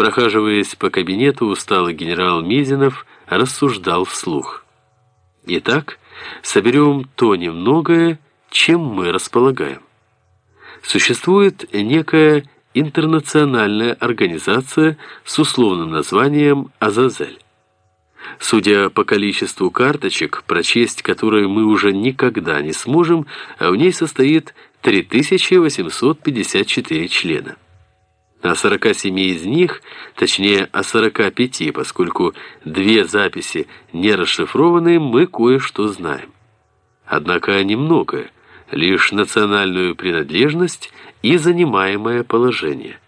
Прохаживаясь по кабинету, усталый генерал Мизинов рассуждал вслух. Итак, соберем то немногое, чем мы располагаем. Существует некая интернациональная организация с условным названием «Азазель». Судя по количеству карточек, прочесть которые мы уже никогда не сможем, а в ней состоит 3854 члена. О 47 из них, точнее о 45, поскольку две записи не расшифрованы, мы кое-что знаем. Однако немногое, лишь национальную принадлежность и занимаемое положение.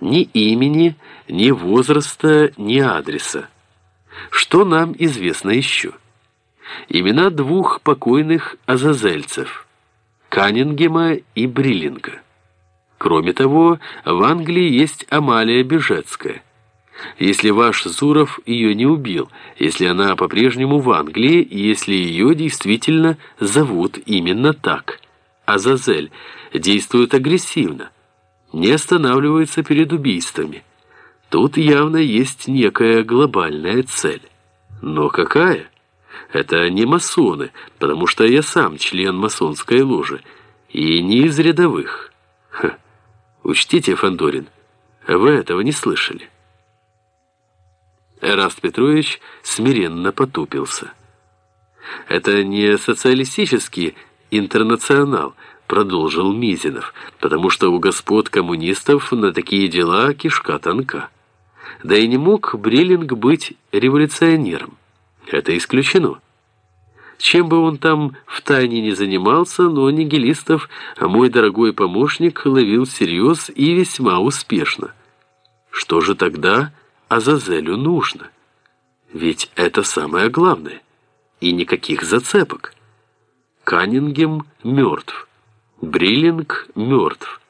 Ни имени, ни возраста, ни адреса. Что нам известно еще? Имена двух покойных азазельцев – Каннингема и Бриллинга. Кроме того, в Англии есть Амалия Бежецкая. Если ваш Зуров ее не убил, если она по-прежнему в Англии, если ее действительно зовут именно так. Азазель действует агрессивно, не останавливается перед убийствами. Тут явно есть некая глобальная цель. Но какая? Это не масоны, потому что я сам член масонской ложи, и не из рядовых. Ха. Учтите, Фандорин, вы этого не слышали. Эраст Петрович смиренно потупился. «Это не социалистический интернационал», — продолжил Мизинов, «потому что у господ коммунистов на такие дела кишка тонка». Да и не мог Бриллинг быть революционером. Это исключено. Чем бы он там в тайне не занимался, но нигилистов, а мой дорогой помощник ловил всерьез и весьма успешно. Что же тогда Азазелю нужно? Ведь это самое главное. И никаких зацепок. Каннингем мертв. Бриллинг мертв.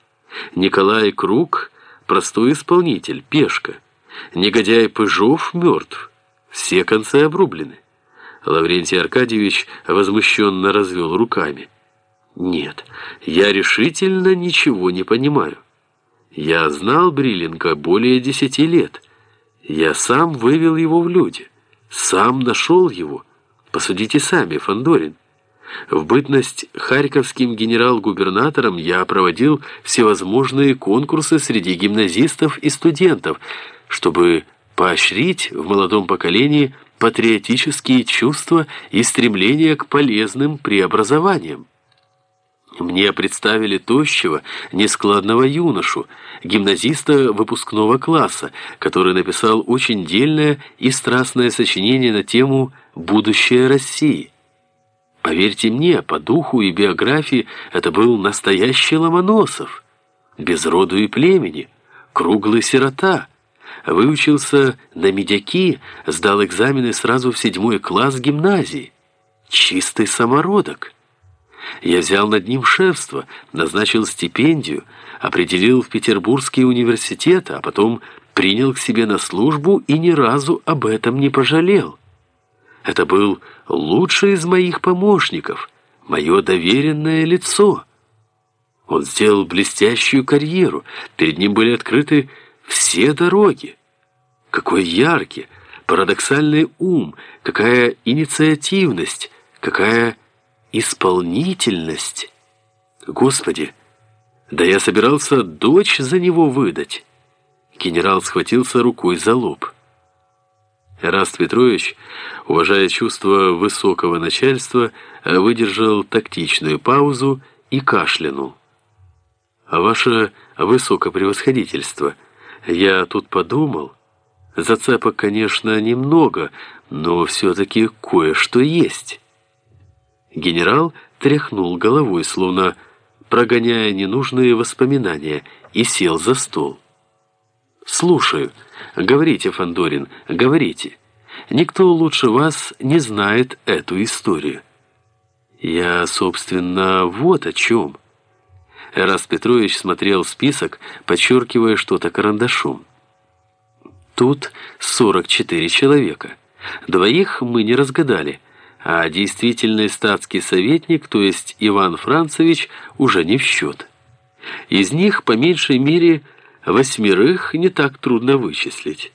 Николай Круг – простой исполнитель, пешка – Негодяй Пыжов мертв. Все концы обрублены. Лаврентий Аркадьевич возмущенно развел руками. «Нет, я решительно ничего не понимаю. Я знал Бриллинга более десяти лет. Я сам вывел его в люди, сам нашел его. Посудите сами, Фандорин. В бытность харьковским генерал-губернатором я проводил всевозможные конкурсы среди гимназистов и студентов – чтобы поощрить в молодом поколении патриотические чувства и стремление к полезным преобразованиям. Мне представили тощего, нескладного юношу, гимназиста выпускного класса, который написал очень дельное и страстное сочинение на тему «Будущее России». Поверьте мне, по духу и биографии это был настоящий Ломоносов, без роду и племени, круглый сирота – Выучился на медяки, сдал экзамены сразу в седьмой класс гимназии. Чистый самородок. Я взял над ним шефство, назначил стипендию, определил в Петербургский университет, а потом принял к себе на службу и ни разу об этом не пожалел. Это был лучший из моих помощников, мое доверенное лицо. Он сделал блестящую карьеру, перед ним были открыты все дороги. Какой яркий, парадоксальный ум, какая инициативность, какая исполнительность. Господи, да я собирался дочь за него выдать. Генерал схватился рукой за лоб. Эраст Петрович, уважая чувство высокого начальства, выдержал тактичную паузу и кашлянул. «А ваше высокопревосходительство — я тут подумал, зацепок, конечно, немного, но все-таки кое-что есть. Генерал тряхнул головой, словно прогоняя ненужные воспоминания, и сел за стол. «Слушаю. Говорите, Фандорин, говорите. Никто лучше вас не знает эту историю». «Я, собственно, вот о чем». Эрас Петрович смотрел список, подчеркивая что-то карандашом. Тут 44 человека. Двоих мы не разгадали, а действительный статский советник, то есть Иван Францевич, уже не в счет. Из них, по меньшей мере, Восьмерых не так трудно вычислить.